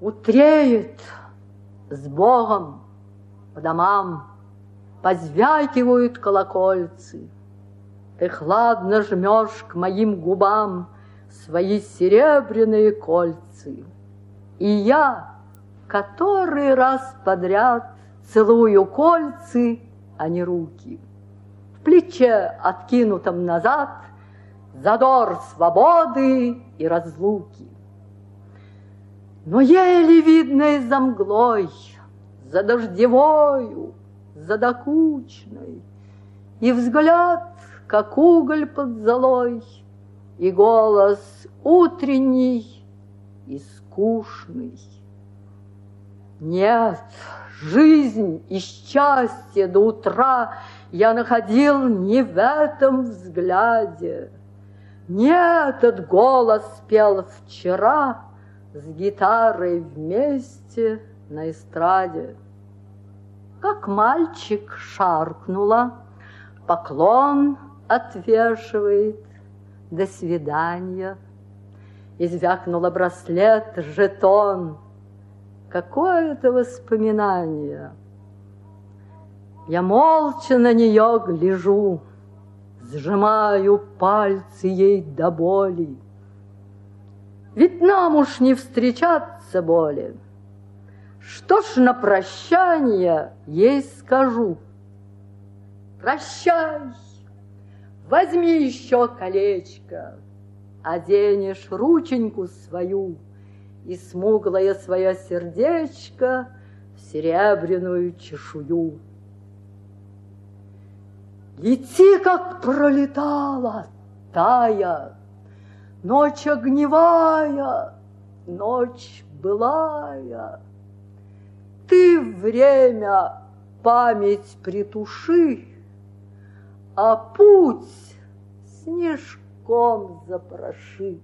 Утреет с Богом по домам, Позвякивают колокольцы. Ты хладно жмешь к моим губам Свои серебряные кольцы. И я, который раз подряд Целую кольцы, а не руки. В плече, откинутом назад, Задор свободы и разлуки. Но еле видно за мглой, За дождевою, за докучной, И взгляд, как уголь под золой, И голос утренний и скучный. Нет, жизнь и счастье до утра Я находил не в этом взгляде. Не этот голос пел вчера С гитарой вместе на эстраде. Как мальчик шаркнула, Поклон отвешивает, До свидания. Извякнула браслет, жетон. Какое-то воспоминание. Я молча на нее гляжу, Сжимаю пальцы ей до боли. Ведь нам уж не встречаться более. Что ж на прощание ей скажу? Прощай, возьми еще колечко, Оденешь рученьку свою И смуглое свое сердечко В серебряную чешую. Лети, как пролетала, тая, Ночь огневая, ночь былая, ты время память притуши, А путь снежком запроши.